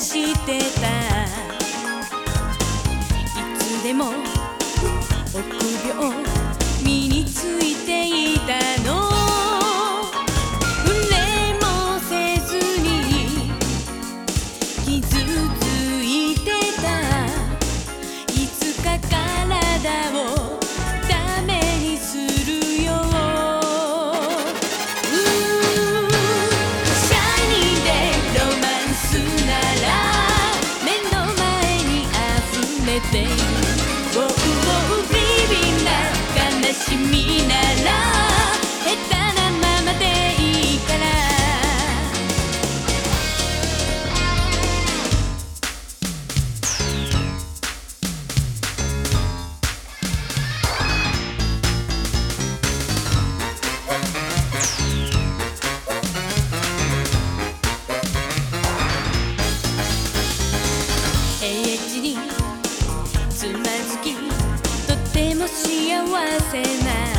してた」「いつでも臆病身についている」same as